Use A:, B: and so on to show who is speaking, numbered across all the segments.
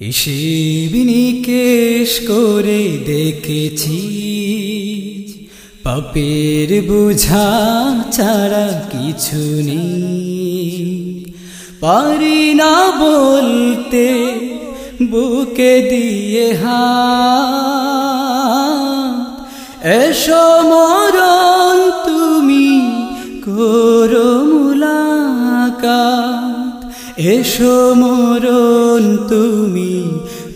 A: হিসেব নিকেশ করে দেখেছি। পাপের বোঝা ছাড়া কিছু নেই। পারি না বলতে বুকে দিয়ে হা এসো মরণ তুমি করো মুলাকাত। এসো মরণ তুমি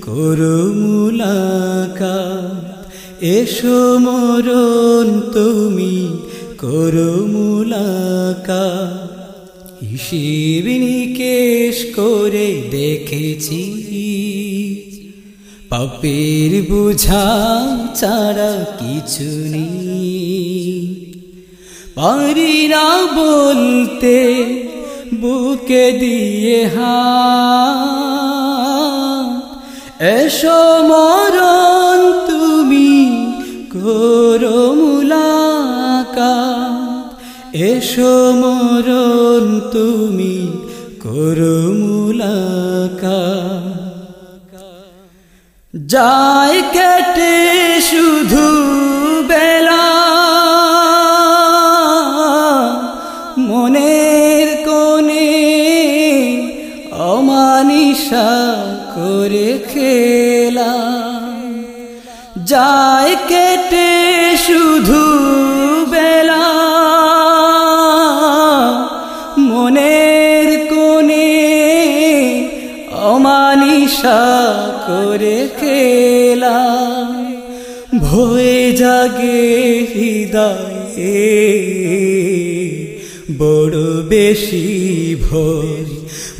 A: করো মুলাকাত। এসো মরণ তুমি করো মুলাকাত। হিসেব করে দেখেছি। পাপের বুঝা ছাড়া কিছু নেই। পারি না বলতে বুকে দিয়ে এসো মরণ তুমি করো মুলাকাত। এসো মরণ তুমি করো মুলাকাত। যায় কেটে শুধু করে খেলা যায় কেটে শুধু বেলা। মনের কোণে অমানিসা করে খেলা ভয়ে জাগে হৃদয়ে। বড় বেশি ভয়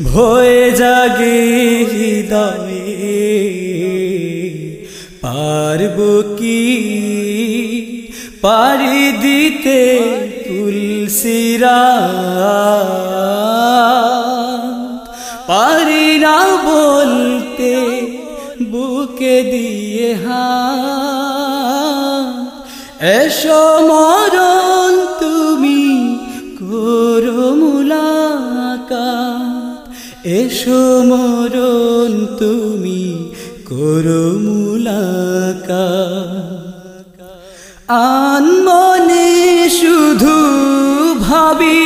A: ভয়ে জাগে হৃদয়ে। পারব কি? পারি দিতে তুলসিরা পারি না বলতে বুকে দিয়ে হা এসো মরণ করো মুলাকাত। এসো মরণ তুমি করো মুলাকাত। আন মনে শুধু ভাবি,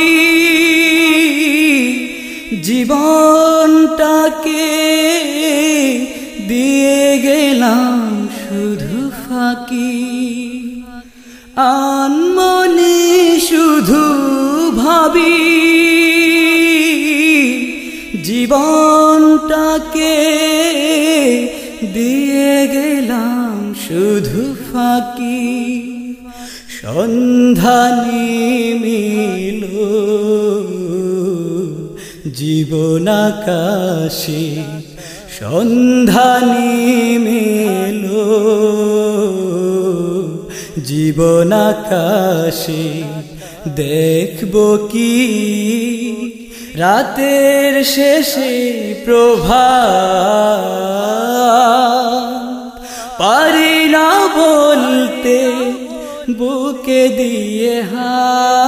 A: জীবনটাকে দিয়ে গেলাম শুধু ফাঁকি। আন মনে শুধু ভাবি জীবনটাকে দিয়ে গেলাম শুধু ফাঁকি সন্ধানী মিল জীবন আকাশে সন্ধানী মেল জীবন আকাশে দেখব কি? রাতের শেষে প্রভা পারি না বলতে, বুকে দিয়ে হা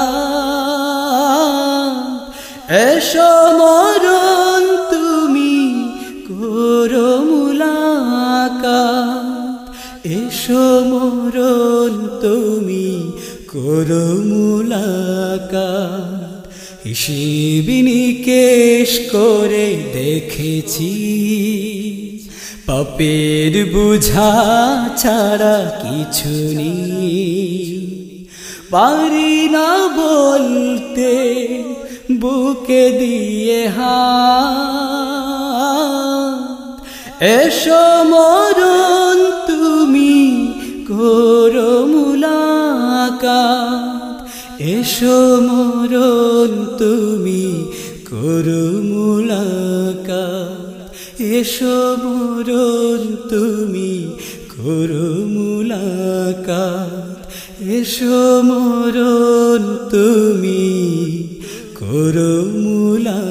A: মরণ তুমি করো মুলাকাত। এসো মরণ তুমি করো মুলাকাত। হিসেব নিকেশ করে দেখেছি। পাপের বুঝা ছাড়া কিছু নেই। পারি না বলতে বুকে দিয়ে হা এসো এসো মরণ তুমি করো মুলাকাত। এসো মরণ তুমি করো মুলাকাত। এসো মরণ তুমি করো মুলা